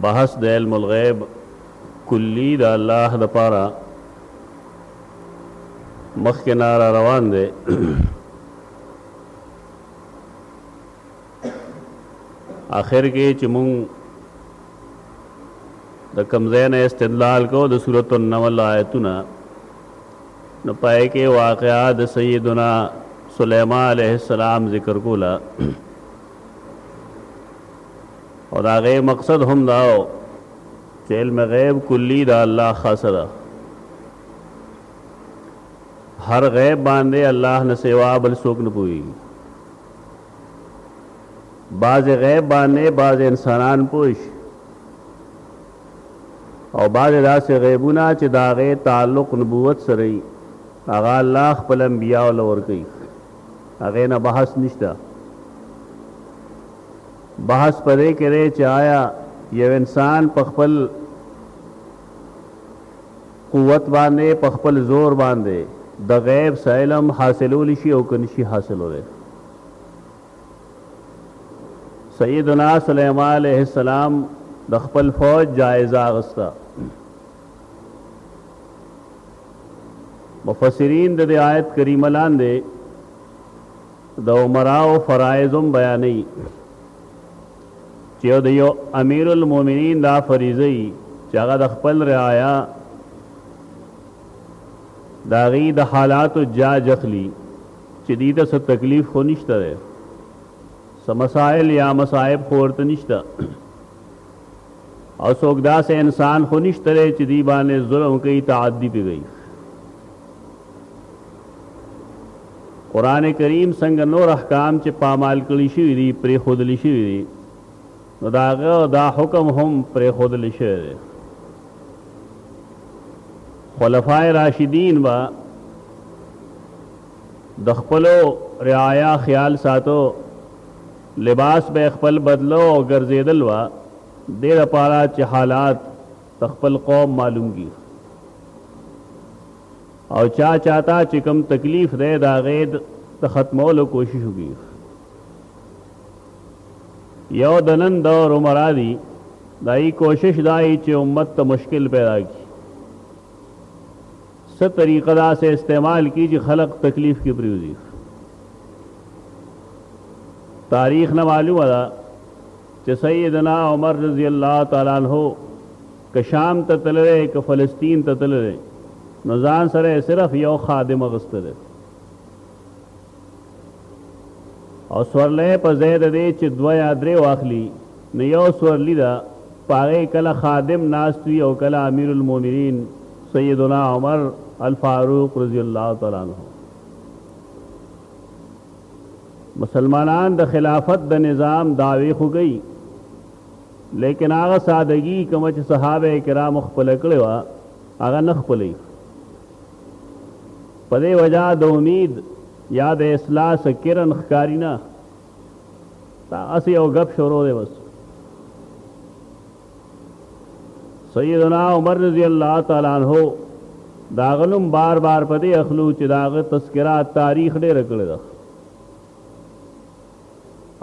بحث د علم الغیب کلی د الله دپاره مخکې نه را روان دی اخر کې چې مونږ د کمزین استدلال کو د سورۃ النمل آیتونه نو پای کې واقعا د سیدنا سلیمان علیه السلام ذکر کولا او دا غي مقصد هم دا و چې علم غیب کلی دا الله خاصه ده هر غیب باندې الله نه سوا بل څوک نه پوي بعض غیب باندې بعض انسانان پوښ او بعض داسې غیبونه چې دا غي تعلق نبوت سره هغه الله خپل انبیاء لور کوي هغې نه بحث نشته بحث په دې کې دی چې آیا یو انسان په خپل قوت باندې په خپل زور باندې د غیب څه علم حاصلولی شي او که نشي حاصلولی سیدنا سلیمان علیه السلام د خپل فوج جایزه اخیسته مفسرین د دې آیت کریمه لاندې د عمراو فرایض هم بیانوي چې د یو امیر المؤمنین دا فریضه ای چې هغه د خپل رعایا دا غي د حالات جاج اخلي چې دې ته څه تکلیف خو نشته ده سم مسائل یا مصائب خو ورته نشته او څوک داسې انسان خو نشته دی چې دوی باندې ظلم کوي تعدي پې کوي قرآن کریم څنګه نور احکام چې پامال کړي شوي دي پرېښودل شوي دي نو د هغه دا حکم هم پرېښودل شوی دی خلفای راشدین به د خپلو رعایا خیال ساتو لباس به یې خپل بدلو او ګرځېدل به دې لپاره چې حالات د خپل قوم معلوم کړي او چا چاته چې کوم تکلیف دی د هغې د ختمولو کوشش وکړي یو د نن دور عمرا دي دای کوشش دای چې امت ته مشکل پیدا کړي څه طریقه داسې استعمال کی چې خلق تکلیف کې پریوزي تاریخ نه معلومه ده چې سیدنا عمر رضی الله تعالی عنہ که شام ته تللی که فلسطین ته تللی نو ځان سره صرف یو خادم غستره او سورلې په ځای د دې چې دوه یا درې واخلي نو یو سورلی ده په هغې کله خادم ناست وي او کله امیر المؤمنین سیدنا عمر الفاروق رضی الله تعالی عنه مسلمانان د خلافت د نظام داوی خو گئی لیکن هغه سادگی کوم چې صحابه کرام خپل کړو هغه نه خپلې په دې وجه د امید یا د اصلاح څه کرن ښکاري نه دا هسې یو ګپ شروع دی بس سیدنا عمر رضی الله تعالی عنہ دا غنم بار بار په دې اخلو چې داغه تذکرہ تاریخ ډېر کړی ده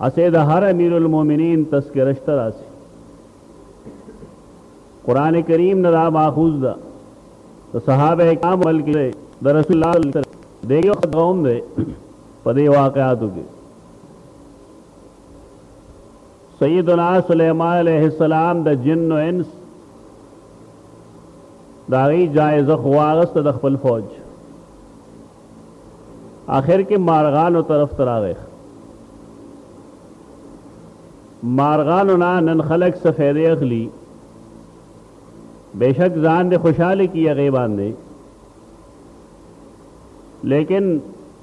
اسه د هر امیر المؤمنین تذکرہ شته راځي قرآن کریم نه دا ماخوذ ده د صحابه کرام عمل کې دی د رسول الله صلی الله علیه وسلم د یو خدای هم دی په دې واقعاتو کې سیدنا سلیمان علیه السلام د جن او انس دا غي جایزه خواغست د خپل فوج اخر کې مارغانو طرف ته راغی مارغانو نه نن خلک څه فایده اخلي بېشک ځان دې خوشاله کی هغې باندې لیکن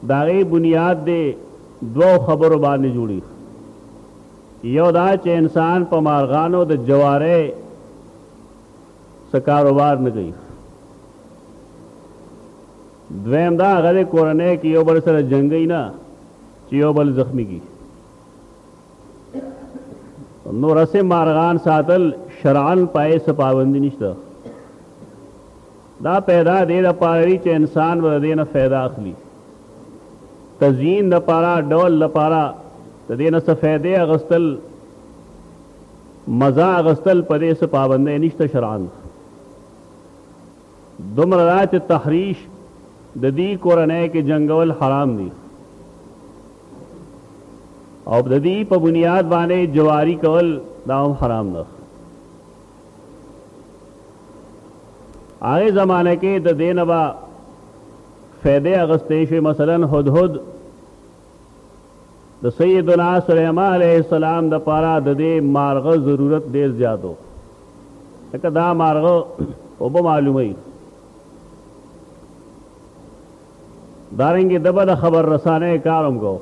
د هغې بنیاد دې دوو خبرو باندې جوړي یو دا چې انسان په مارغانو د جوارې څه کاروبار نه کوي دویم دا هغه دی کورنۍ کې یو بل سره جنګي نه چې یو بل زخمی کی نو رسې مارغان ساتل شرعن پای سپاوندی نشته دا پیدا دی د پاره چې انسان ور دینه फायदा اخلي تزیین د پاره ډول د پاره د دینه څه فائدې اغستل مزه اغستل پدې څه پابندې نشته شرعن دومره نه چې تحریش د دي کورنۍ کې جنګول حرام دي او د دي په بنیاد باندې جواری کول دا هم حرام ده هغه زمانه کې د دینبا فائدې اغستې شي مثلا هدهد د سیدنا سلیمان علیه السلام د پاره د دې مارغه ضرورت ډیر زیاتو لکه دا مارغه او به معلومه دارنګ دبه د خبر رسانه کارم کو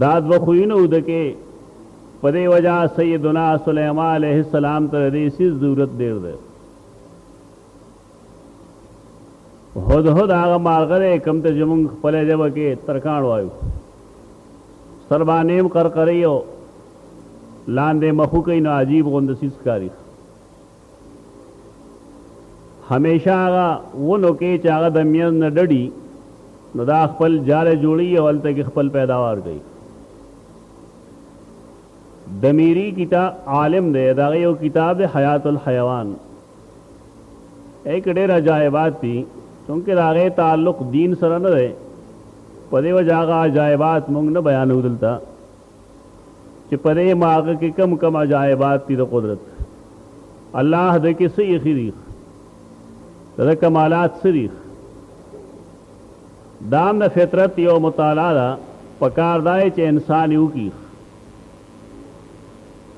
داد وخوینه ودکه په دې وجہ سیدنا سلیمان علیه السلام ته دې سیس ضرورت ډیر ده هدهد هغه مارغه دی کوم ته چې موږ خپله ژبه کې ترکاڼ وایو سر باندې هم قرقرې او لاندې مخو کوي نو عجیب غوندې څیز ښکاري همیشه هغه ونو کې چې هغه د میز نه ډډي نو دا خپل جاله جوړي او هلته کې خپل پیداوار کوي دمیری کتاب عالم دی دا یو کتاب حیات الحیوان اې کې ډېر عجایبات دي چونکې د هغې تعلق دین سره نه دی په دې وجه هغه عجایبات موږ نه بیانو دلته چې په دې ماغه کې کم کم عجایبات دي د قدرت الله د کې څه یخي دي د کمالات څه دي دام د فطرت یو مطالعه ده پکار دای چې انسان یو کی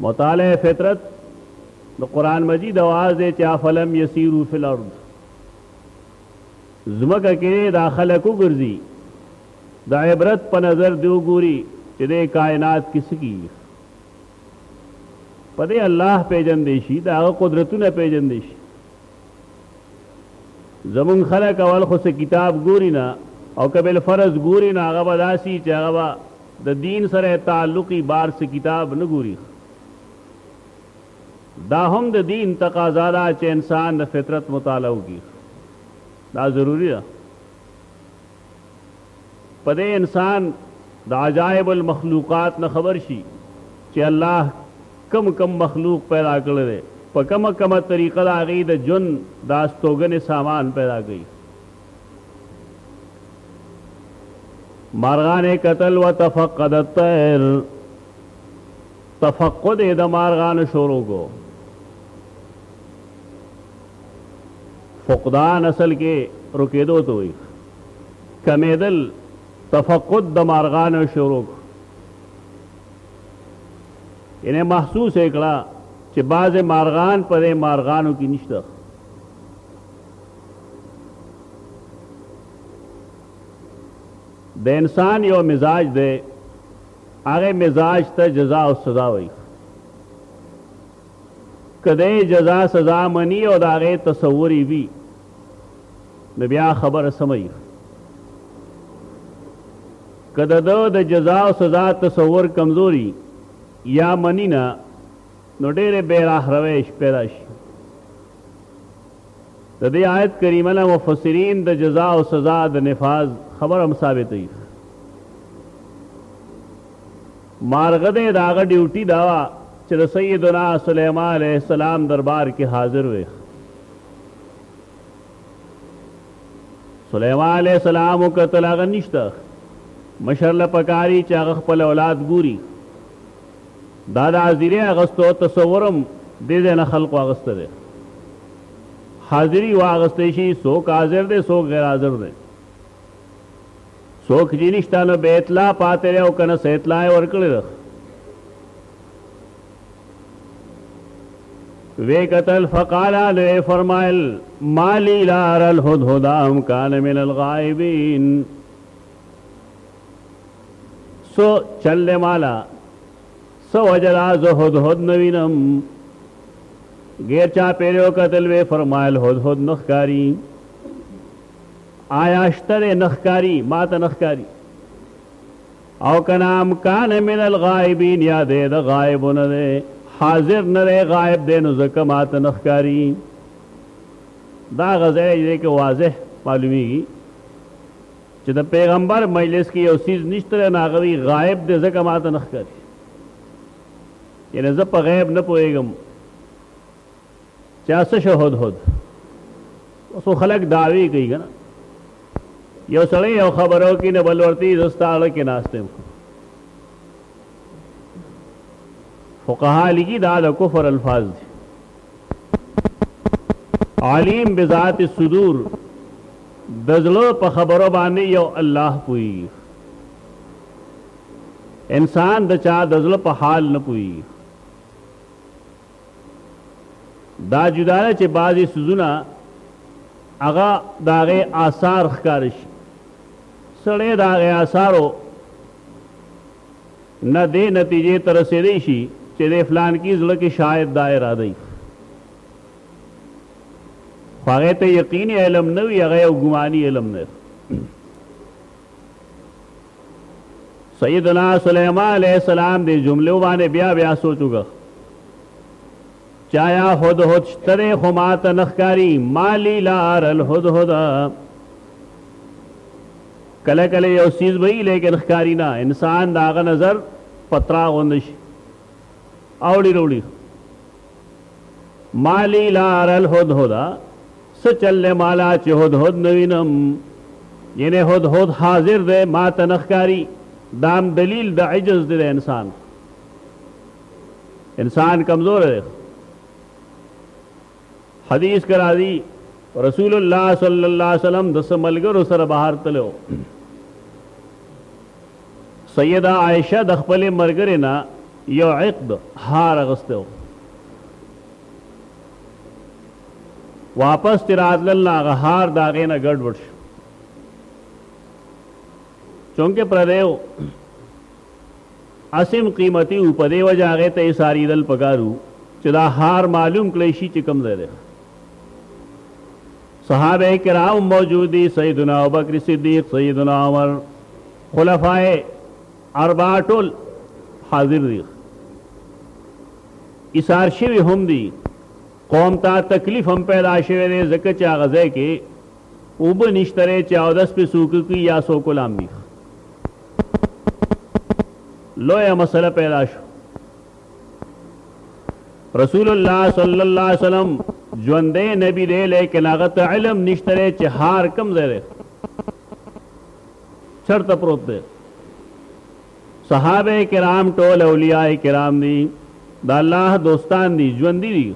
مطالعه فطرت د قرآن مجید اواز دی چې افلم یسیرو فی الارض زمکه کې دا خلک وګرځي د عبرت په نظر دی وګوري چې د کائنات کې څه کیږي په دې الله پیژندې شي دا قدرتونه پیژندې شي زمون خلک اول خو څه کتاب ګوري نه او کبل فرض ګوري نه هغه بداسي چې هغه د دین سره تعلقي بار څه کتاب نه ګوري دا هم د دین تقاضا ده چې انسان د فطرت مطالعه وکړي، دا ضروري ده. په دې انسان د عجایب المخلوقات نه خبر شي چې الله کوم کوم مخلوق پیدا کړی دی، په کومه کومه طریقه د هغوی د ژوند د استوګنې سامان پیدا کوي. مارغان یې کتل وتفقد الطیر تفقد یې د مارغانو شروع کو. فقدان اصل کې رکېدو ته وایي. کمېدل تفقد د مارغانو شروع کو. یعنې محسوس یې کړه چې بعضې مارغان په دې مارغانو کې نشته. د انسان یو مزاج دی هغه مزاج ته جزا او سزا وایي. که دی جزا سزا مني او د هغې تصور یې وي نو بیا خبره سمه وي. که د ده د جزا او سزا تصور کمزوري یا مني نه نو ډېرې بې راهروۍ پیدا شي. د دې آیت کریمه نه مفسرین د جزا او سزا د نفاذ خبره هم ثابتوي. مارغه دی د هغه ډیوټي دا وه چې د سیدنا سلیمان علیه السلام دربار کې حاضر وي. سلیمان علیه السلام وکتل هغه نشته. مشر له پکاري چې هغه خپل اولاد ګوري. دا د حاضري اخستو تصور هم دې ځای نه خلقو اخسته دی. حاضري واخستی شي څوک حاضر دی څوک غیر حاضر دی. څوک چې نشته نو بې اطلاع پاتې دی او که نه څه اطلاع یې ورکړې ده. وی قتل فقال نو فرمایل مالی لار الهدهد ام کان من الغائبین څه چل دی مالا څه وجه ده زه هدهد نه وینم غیر چاپېرې وکتل وې فرمایل هدهد نه ښکاري آیا شته دی نه ښکاري ما ته نه ښکاري او که نه امکان من الغایبین یا دی د غایبو نه دی حاضر نه دی غایب دی نو ځکه ما ته نه ښکاري دا غزه یې کې واضح معلومیږي چې د پیغمبر مجلس کې یو څیز نشته دی نو هغه وایي غایب دی ځکه ماته نه ښکاري یعنې زه په غیب نه پوهېږم چا څه شو هدهد اوس خلک دعوې کوي که نه یو سړی یو خبره وکړي نه بل ورته زه ستا اړه کې ناست یم فقها لیکي دا د کفر الفاظ دي علیم بذات الصدور د زړه په خبرو باندې یو الله پوهیږي انسان د چا د زړه په حال نه پوهیږي دا جدا ده چې بعضې سوزونه هغه د هغې آثار ښکاره شي سړی د هغې آثارو نه دې نتیجې ته رسېدی شي چې د فلانکي زړه کې شاید دا اراده وي، خو هغه ته یقیني علم نه وي، هغه یو ګماني علم دی. سیدنا سلیمان علیه السلام دې جملو باندې بیا بیا سوچ وکړ چې آیا هدهد شته دی خو ما ته نه ښکاري ما لي لا ار الهدهد کله کله یو څیز به وي لیکن ښکاري نه انسان د هغه نظر په ترا غوندې شي اوړي روړي مالی لار الهدهدا څه چل دی مالا چې هدهد نه وینم یعنې هدهد حاضر دی ما ته نه ښکاري دا هم دلیل د عجز دی د انسان انسان کمزور دی حدیث کې راځي رسول الله صلی الله علیه وسلم د سملګرو سره بهر تلو سیده عائشه د خپل مرګره نه یو عقد هار غستو واپس ترادل الله غهار داغې نه ګډ وډ چونکه پر دیو اسم قیمتی وو پدی وجه هغه ته ایساریدل پکار وو چې دا هار معلوم کړی شي چې کوم ځای دی صحابه کرام موجود دي سیدنا ابوبکر صدیق سیدنا عمر خلفای اربع ټول حاضر دي ایثار شوی هم دي قوم ته تکلیف هم پیدا شوی دی ځکه چې هغه ځای کې اوبه نشته رې چې اودس پې څوک کوي یا څوک ولامبي لویه مسله پیدا شو رسول الله صلی الله علیه وسلم ژوندې نبی دی لیکن هغه ته علم نشته رې چې هار کم ځای دی چرته پروت دی صحابه کرام ټول اولیاء کرام دي دا الله دوستان دي ژوندې دي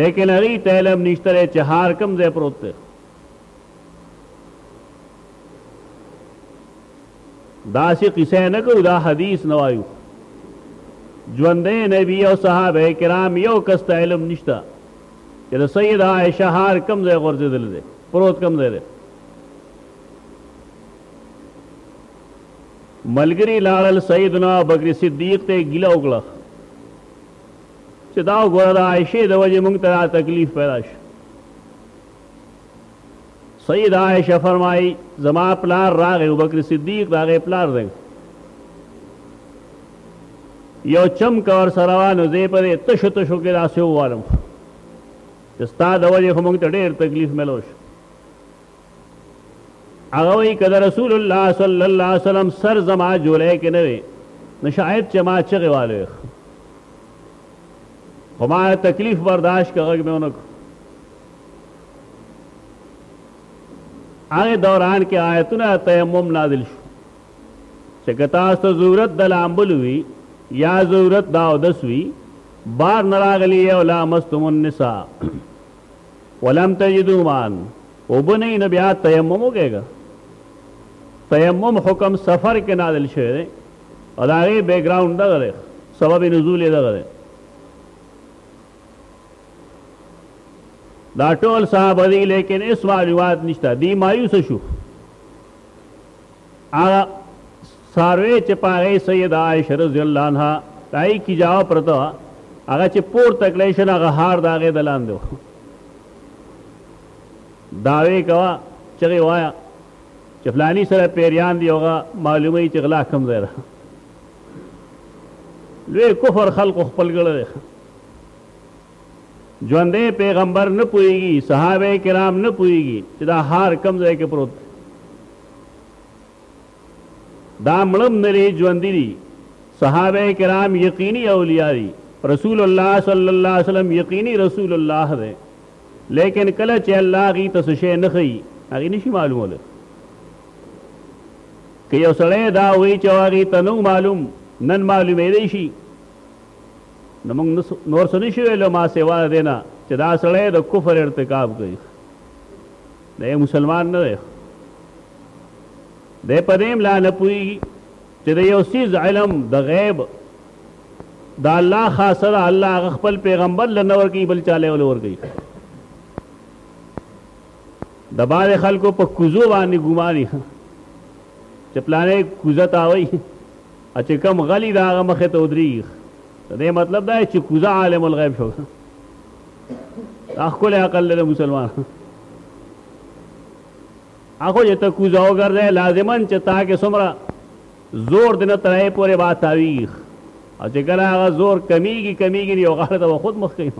لیکن هغوی ته علم نشته دی چې هار کوم ځای پروت دی داسې قصه نه کوو دا حدیث نه وایو ژوندی نبی او صحابه کرام یو کس ته علم نشته چې د سید عائشه هار کم ځای غورځېدل دی پروت کم ځای دی ملګری لاړل سیدنا بکر صدیق ته ګیله وکړه چې دا وګوره د عائشه د وجې مونږ ته تکلیف پیدا شو سید عائشه فرمایي زما پلار راغی ابوبکر صدیق راغی پلار دی یو چم کور سره وانه زی په تشو تشو کې راسو والم استاد ولې هم ته ډېر تکلیف ملوش هغه وایي که د رسول الله صلی الله علیه وسلم سر زما جولای کې نه وي نو شاید چې ما چغې والویخ خو ما تکلیف برداشت که غږ مې ونه کړو هغه دوران کې آیتونه تیمم نازل شو چې که تاسو ته ضرورت د لامبل وي یا ضرورت دا اودس وي بار نه راغلی او لامستم النساء ولم تجدو مان اوبه نه نو بیا تیمم وکړئ تیمم حکم سفر کې نازل شوی دی او دا غي بیک ګراوند دغه دی سبب نزول یې دغه دی دا ټول صحابه دي لیکن اس معلومات نشته دی مایوس شو هغه څاروی چې په هغې سیده عایشه رضی الله عنها د هغې کیجاوه پرته وه هغه چې پورته کړی شو نو هغه هار د هغې د لاندې و دعوې کوه چغې وایه چې فلاني سره پیریان دي هغه معلومه یي چې غلا کم ځای ده لوی کفر خلکو خپل ګړی دی ژوندی پیغمبر نه پوهیږي صحابه کرام نه پوهیږي چې دا هار کم ځای کې پروت دا مړم نه لري ژوندي دي صحابه کرام یقیني اولیاء دي رسول الله صلی الله علیه وسلم یقیني رسول الله دی لیکن کله چې الله غي تاسو شي نه خي هغه نشي معلومه که یو سړی دا وی چې هغه ته نو معلوم نن معلومې دی شي نو موږ نور څه نشو ویلو ما سوا د دې نه چې دا سړی د کفر ارتکاب کوي دا یو مسلمان نه دی دی په دې هم لا نه پوهېږي چې د یو څیز علم د غیب د الله خاصه ده الله هغه خپل پیغمبر له نه ورکوي بل چا له ورکوي د بعضې خلکو په کوزو باندې ګماني چې پلانې کوزه تاوي چې کوم غلی دا هغه مخې ته ودرېږي د دې مطلب دا چې کوزه عالم الغیب شو دا خپل عقل لري مسلمان هغه چې ته کوزه وګرځې لازما چې تا کې سمرا زور دنه ترې پورې با تاویخ او چې کله هغه زور کمیږي کمیږي یو غاړه ته خود مخ کوي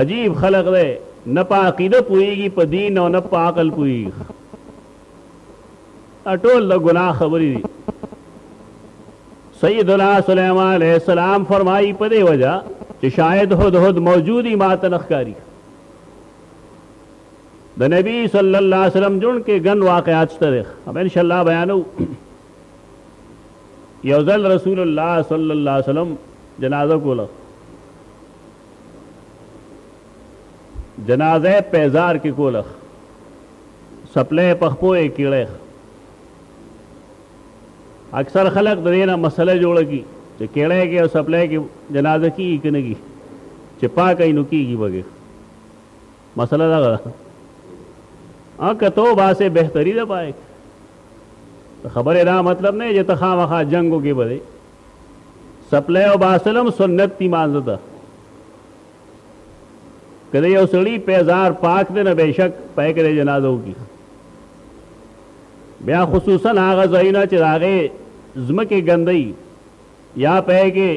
عجیب خلق دی نه په عقیده پويږي په دین او نه په عقل پويږي اټول د ګناه خبرې دي سیدنا سلیمان علیہ السلام فرمایي په دې وجہ چې شاید هد هد موجودی ما تنخکاری د نبی صلی الله علیه وسلم جون کې ګن واقعات شته ده اب ان شاء الله بیانو یو ځل رسول الله صلی الله علیه وسلم جنازه کوله جنازه پیزار کې کوله څپلۍ په خپو یې کیړی ښه اکثر خلک د دې نه مسله جوړه کړي چې کیړی کې او څپلۍ کې جنازه کېږي که نه کېږي چې پاکه یې نو کېږي پکې مسله دغه ده که ته وباسې بهتري ده پای خبرې دا مطلب نه چې ته خامخا جنګو کې به دی څپلۍ وباسل هم سنت دي مانځه ته که د یو سړي پیزار پاک دی نو بېشک پای کې د جنازه وکړي بیا خصوصا هغه ځایونه چې د هغې ځمکې ګندۍ یا پای کې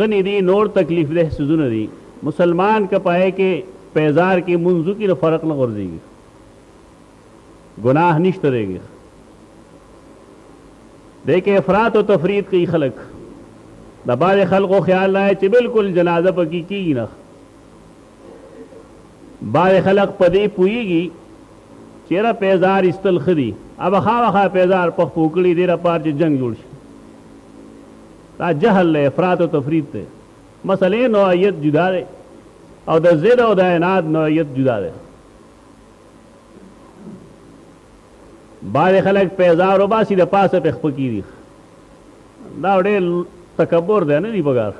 غني دي نور تکلیف ده څیزونه دي مسلمان که پای کې پیزار کې منځو کې نو فرق نه غورځېږي ګناه نشته دی کې دی کې افراط او تفرید کوي خلک د بعض خلکو خیال دی چې بالکل جنازه پکې کیږي نه بعض خلک په دې پويږي چیرې پیزار استل خدي اب خامخا پیزار په پوکړي دی را پار چې جنگ جوړ شي دا جهل له افراط او تفرید ته مسلې نوعیت جدا ده او د زید او د عناد نوعیت جدا ده بعض خلک پیزار وباسي د پاسه په خپه کیږي دا ډېر تکبر دی نه دی پګار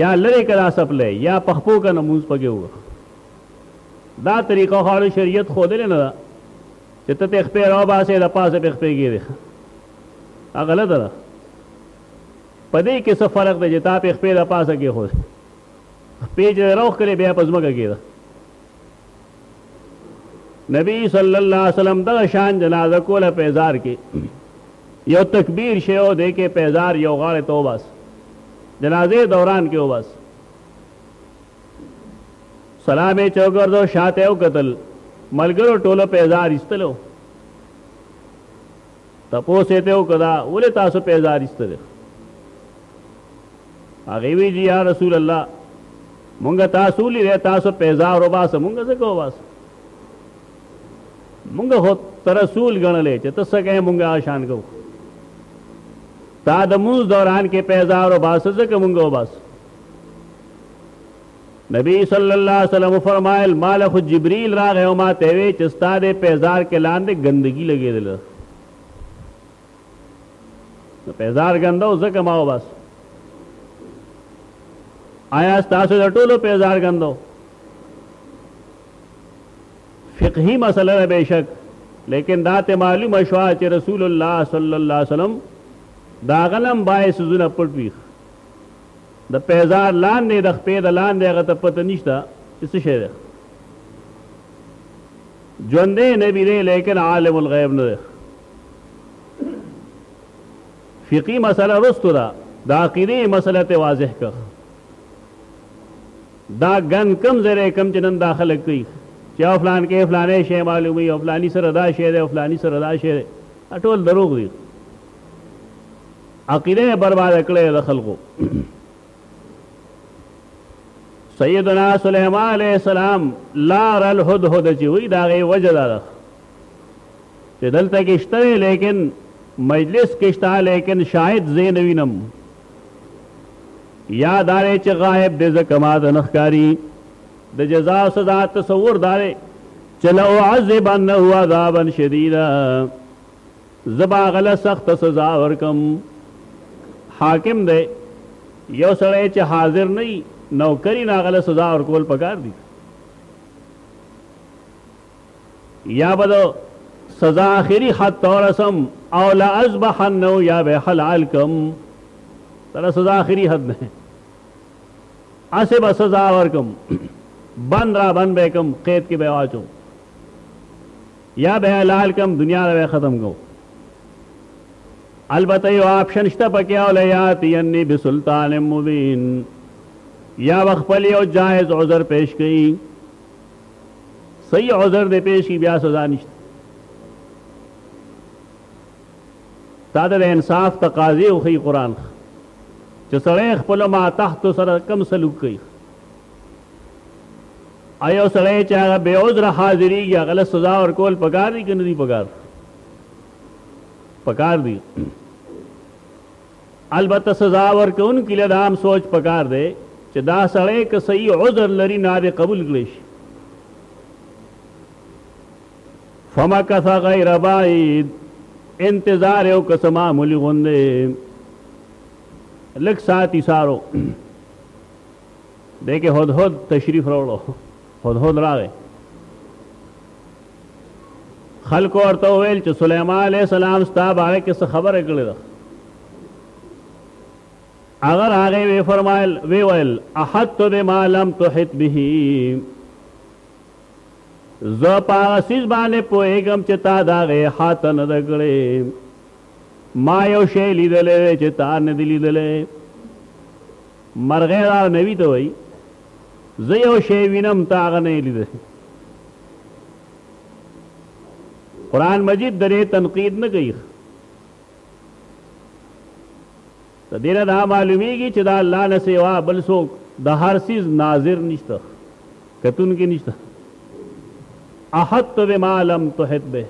یا لری کړه سپلې یا پخپو کنه موږ پګې وو دا طریقه خو شریعت خو دل نه ده چې ته په خپه راو باسي د پاسه په خپه کیږي هغه غلط ده پدې کې څه فرق دی چې تا په خپه د پاسه کې خو پیچ دی روخ کړي بیا په ځمکه کېده نبی صلی الله علیه وسلم دغه شان جنازه کوله په اظهار کې یو تکبیر شی او دی کې په اظهار یو غاړه ته وباس جنازې دوران کې وباس سلام یې چوګردو شاته او قتل ملګرو ټولو په اظهار ایستلو تپوس یې ته وکړه ولې تاسو په ازار ایستل هغه وی جی یا رسول الله مونږه تاسو لري تاسو په ازار وباسه مونږه څه کوو باسه مونږه هو تر رسول غنلې چې تاسو کې مونږه آشان کوو تا د موز دوران کې په ازار وباسه ځکه مونږه وباسه نبی صلی الله علیه وسلم وفرمایل، ما له خو جبریل راغی او ما ته وې چې ستا دې په ازار کې لاندې ګندګي لګېدلې ده. نو په ازار ګنده و ځکه ما وباسو. آیا ستاسو د ټولو په ازار ګندو؟ فقهي مسله ده بېشک لیکن دا ته معلومه شوه چې رسول الله صلی الله علیه وسلم د هغه نه هم باعث ځونه پټ وي د پېزار لاندې د خپې د لاندې هغه ته پته نشته چې څه شی دی ژوندی نبی دی لیکن عالم الغیب نه دی فقی مسله رستو ده د عقیدې مسله ته واضح کړ دا ګن کم زره کم چې نن داخله کوي چې افلان کې فلانې شی معلومي او فلانی سره دا شی دی او فلانی سره دا شی دی ټول دروغ دي عقیده یې برباده کړې د خلکو سیدنا سلیمان علیه السلام لار الهدهد چې وی د هغې وجه دا ده چې دلته کې شته دی لیکن مجلس کې شته لیکن شاید زه نه وینم یا دا دی چې غایب دی ځکه ما ته نه ښکاري د جزا او سزا تصور دا دی چې لو عذبنه عذابا شدیدا زه به هغه له سخته سزا ورکړم. حاکم دی، یو سړی چې حاضر نه وي، نوکر وي، نو هغه له سزا ورکول پکار دي. یا به د سزا آخري حد ته ورسم او لاذبحنه یا به حلال کړم. دا د سزا آخري حد دی. هسې به سزا ورکړم، بند رابند به یې کړم، قید کې به یې واچوم. یا به حلال کم دنیا له ختم کو البته یو آپشن شته پکې او لیات ینی بسلطان مبین یا وخپل یو جایز عذر پیش کړي صحیح عذر دې پیش کی بیا سزا نشته تا د انصاف تقاضې وخی قران چې سړی خپل ما تحت سره کم سلوک کوي ایو سړی چې هغه بې عذره حاضرېږي هغه له سزا ورکول پکار دي که نه دي پکار پکار دي البته سزا ورکوونکي له دا هم سوچ پکار دی چې دا سړی که صحیح عذر لري نه به قبول کړی شي فمکث غیر بعید انتظار یو کس معمولی غوندې لږ ساعت ایسارو دی کې هدهد تشریف راوړو هدهد راغی خلکو ورته وویل چې سلیمان علیه السلام ستا باره کې څه خبره کړې ده هغه راغی وی فرمایل وی ویل احط بما لم تحط به زه په هغه څیز باندې پوهېږم چې تا د هغې احاطه نه ده کړې ما یو شی لیدلی دی چې تا نه دی لیدلی مرغۍ را نوي ته وایي، زه یو شی وینم تا هغه نه یې لیدلی. قرآن مجید د دې تنقید نه کوي. د دې نه دا معلومیږي چې د الله نه سوا بل څوک د هر څیز ناظر نشته، کتونکی نشته. احط بما لم تحط به.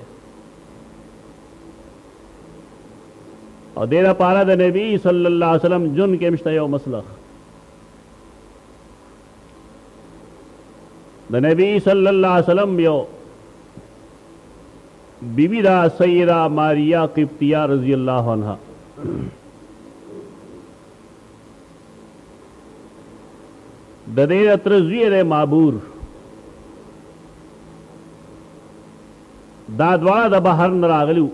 او دې لپاره د نبی صلی الله علیه وسلم جون کې مشته یو مسلخ د نبی صلی الله علیه وسلم یو بیبی دا سیدہ ماریا قبطیہ رضی اللہ عنہ د دې تر زوی معبور دا دواړه د بهر نه راغلي وو.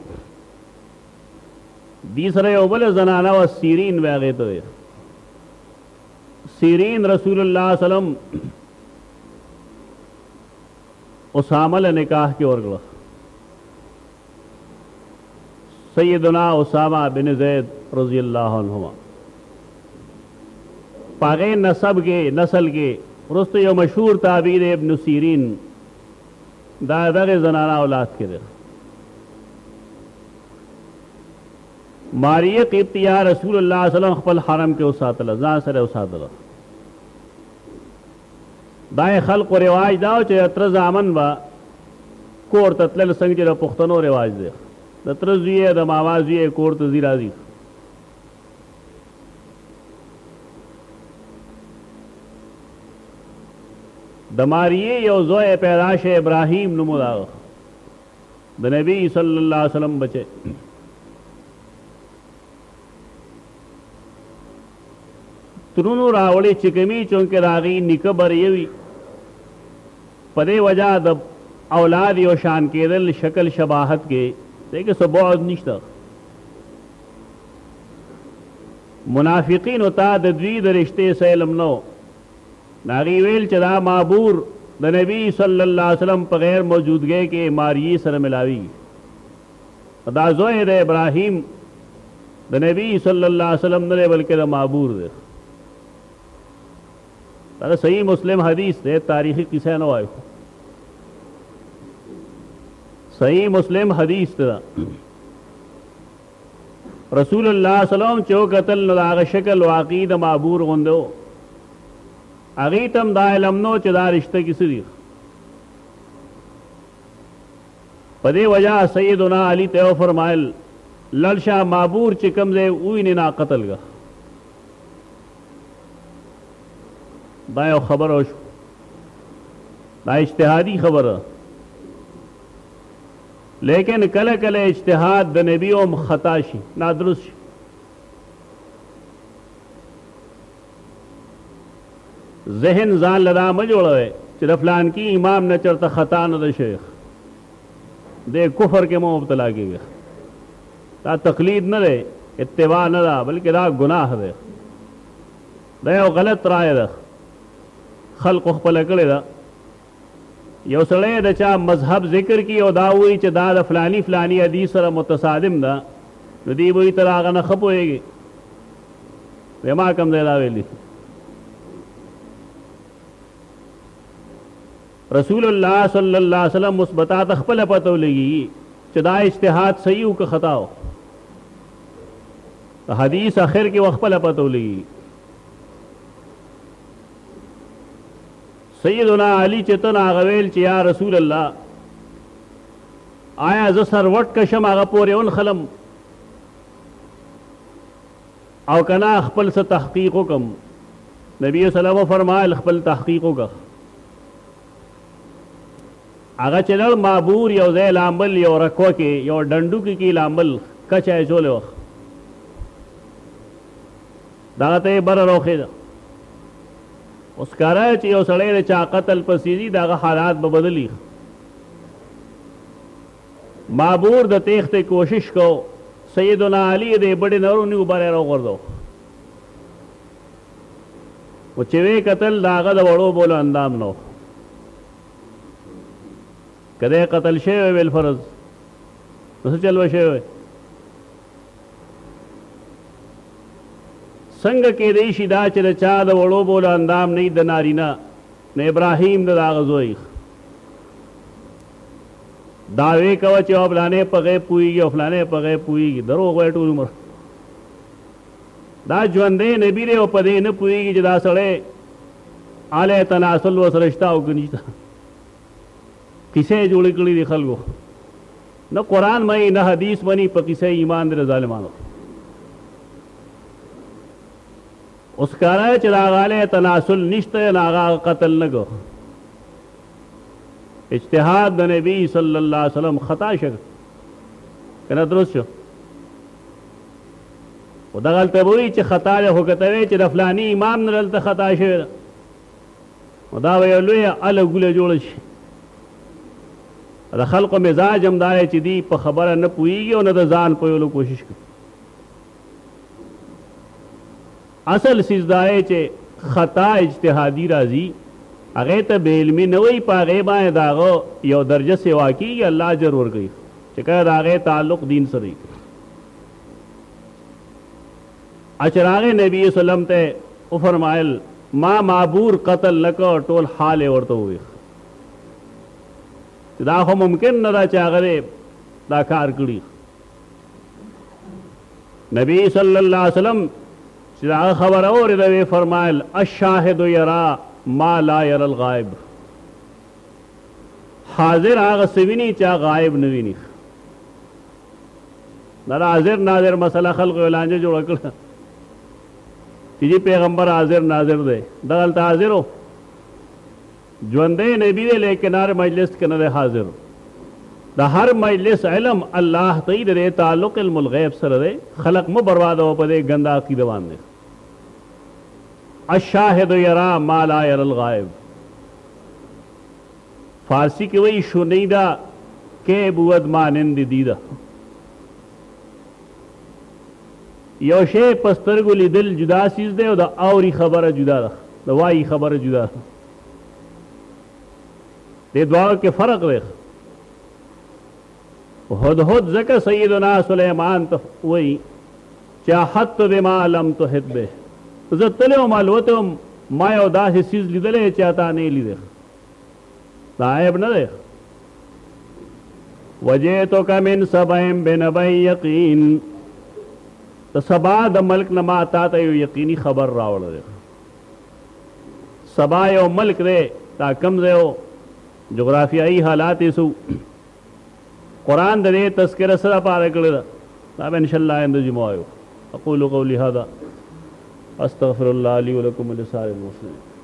دوی سره یو بله زنانه وه، سیرین به هغې ته ویل. سیرین رسول الله وسلم اسامه له نکاح کې ورکړه. سیدنا اسامه بن زید رضی الله عنهما پاغه نسب کې نسل کې ورسته یو مشهور تابعی دی ابن سیرین دا دغه زنانه اولاد کې ده ماریه قبطیه رسول الله صلی الله علیه وسلم خپل حرم کې وساتله ځان سره وساتله دا خلق رواج دا چې تر ځامن با کور ته تلل څنګه چې د پښتنو رواج دی د تر زوی د ماما زوی کور ته زی راځي د ماریې یو زوی پیدا شي ابراهیم نوم دا د نبی صلی الله علیه وسلم بچي ترونو راوړي چې کمی چونکه راغي نیکه بریوي په دې وجہ د اولاد یو شان کېدل شکل شباهت کې دغه سبعد نشته منافقینو ته د دوی د رشتې څه علم نه و، نو هغوی ویل چې دا مابور د نبي صلی الله علیه وسلم په غیر موجودګۍ کې ماریې سره ملاوېږي، نو دا زوی د ابراهیم د نبي صلی الله علیه وسلم نه دی بلکې د مابور دی. دا د صحیح مسلم حدیث دی تاریخي قصه نه وایو صحیح مسلم حدیث ده رسول الله سلام چې وکتل نو هغه شکل واقعي د معبور غوندو هغه تم دا علم نو چې دا رشته کې سړي په دې وجہ سیدنا علی ته فرمایل لړشا معبور چې کم ځای ویني نا قتل غه دا یو خبره وشو دا اجتهادي خبره لیکن کله کله اجتهاد د نبی هم خطا شي نادرست شي ذهن ځان لدا مه جوړوي چې د فلان کې امام نه چرته خطا نه ده شیخ د کفر کې مو مبتلا کیږي دا تقلید نه دی اتباع نه ده بلکې دا ګناه دی دا یو غلط رائے ده خلق خپل کړی ده یو سړی د چا مذهب ذکر کی او دا وی چې دا د فلانی فلانی حدیث سره متصادم ده نو دی وی تر هغه نه خپويږي وما کم ځای دا ویلی رسول الله صلی الله علیه وسلم اوس به تاته خپله پته ولګېږي چې دا اجتهاد صحیح و که خطا و د حدیث اخر کې به خپله پته ولګېږي سیدنا علی چې ته هغه ویل چې یا رسول الله آیا زه سر وټ کشم هغه پورې اون خلم او کنا خپل څه تحقیق وکم نبی اسلام فرمایل خپل تحقیق وکړه هغه چې لړ معبور یو ځای لامبل یو رکوه کې یو ډنډو کې کې لامبل کچا یې چولې وخت دا ته یې بره روخې ده اوس کاره چې یو سړی د چا قتل پسیزي دغه حالات به بدلی بابور د تېښتې کوشش کو، سیدنا علي یې د بډې نه ونیو بره یې راوغورځو و چې ویې کتل د هغه د وړو بولو اندام نه و، که دی قتل شوی وی بالفرض نو څه چل به شوی وی؟ څنګه کېدای شي دا چې د چا د وړو بولو اندام نه د نارینه نو ابراهیم د هغه زوی دعوی کوه چی فلانی په غیب پوهیږي او فلانی په غیب پوهیږي دروغ وایې ټول عمر دا ژوندی نبی دی او په دې نه پوهیږي چې دا سړی اله تناسل وسره شته او که نشته کیسه یې جوړې کړې دي خلکو نه قرآن مني نه حدیث مني په کیسه ایمان دی ظالمانو اوس کاره چې د هغه تناسل نشته نه هغه قتل نه کو اجتهاد د نبی صلی الله علیه وسلم خطا شو کنه درست شو او دا غلطه وی چې خطا له هوکته وی چې د فلانی امام نه دلته خطا شوی دا او دا وی لوی اله ګوله جوړ شي د خلکو مزاج هم دا چې دی په خبره نه پويږي او نه د ځان په یولو کوشش کوي اصل څیز دا دی چې خطا اجتهادي راځي هغه ته بې علمي نه وایي، په هغې باندې د هغه یو درجه سوا کېږي، الله اجر ورکوي، چې کله د هغې تعلق دین سره وي. چې راغی نبي صلی الله علیه وسلم ته وفرمایل ما معبور قتل نه کړ، ټول حال یې ورته وویښ، چې دا خو ممکن نه ده چې هغه دې دا کار کړي. نبی صلی الله علیه وسلم چې دا خبره اورېده وی فرمایل الشاهد یرا ما لا ير الغائب حاضر هغه سویني چې غائب نه ویني دا حاضر ناظر مسله خلق اعلانجه جوړ کړ چې پیغمبر حاضر ناظر دی دغلت حاضرو ژوندی نبی دی لیکن هر مجلس کې نه دی حاضر د هر مجلس علم الله ته د دې تعلق علم الغیب سره دی خلق مو برباد او په دې ګنده عقیده باندې الشاهد یرا ما لا ير الغائب فارسی کې وایي شنیدا کې بود مانند دیده یو شی په سترګو لیدل جدا څیز دی او د اوري خبره جدا ده د وایي خبره جدا ده دې دواړو کې فرق دی هدهد ځکه سیدنا سلیمان ته وایي چې احط بما لم تحط به زه تللی وم الوتی وم ما یو داسې څیز لیدلی چې تا نه یې لیدلی دا عیب نه دی وجئتک من سبعین بنبع یقین د سبا د ملک نه ما تا ته یو یقیني خبر راوړل دی سبا یو ملک دی دا کم ځای و جغرافیایي حالات یې څه قرآن د دې تذکره سره پاره کړې ده دا به انشاءالله آینده جمعه وایو اقول قولي هذا استغفر الله لي ولكم ولسائر المسلمين